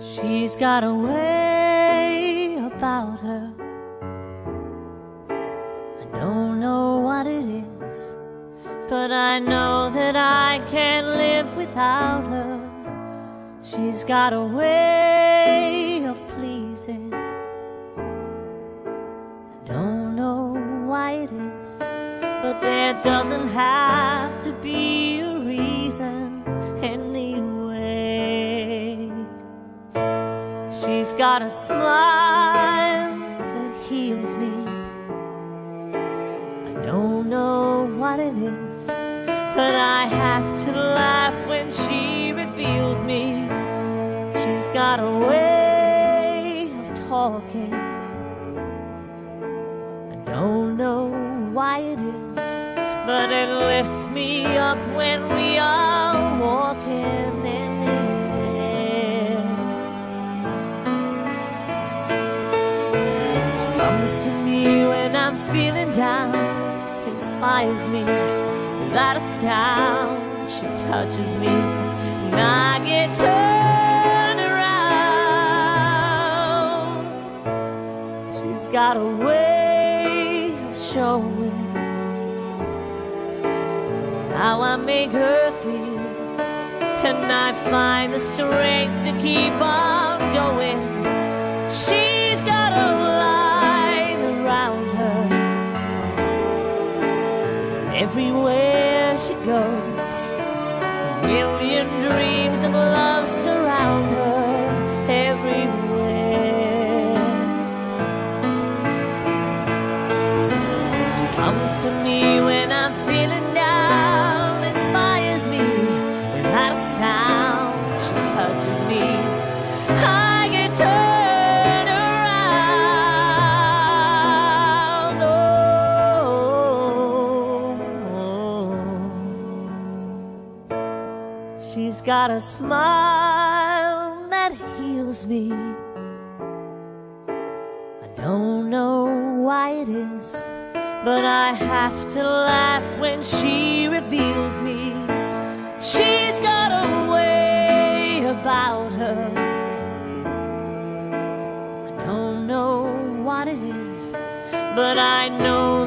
She's got a way about her. I don't know what it is, but I know that I can't live without her. She's got a way of pleasing. I don't know why it is, but there doesn't have to be a reason got a smile that heals me. I don't know what it is, but I have to laugh when she reveals me. She's got a way of talking. I don't know why it is, but it lifts me up when we are comes to me when I'm feeling down, inspires me without a sound. She touches me, and I get turned around. She's got a way of showing how I make her feel, and I find the strength to keep on Everywhere she goes, a million dreams of love surround her. Everywhere. She comes to me when I'm feeling down, inspires me without a sound. She touches me, she's got a smile that heals me. I don't know why it is, but I have to laugh when she reveals me. She's got a way about her. I don't know what it is, but I know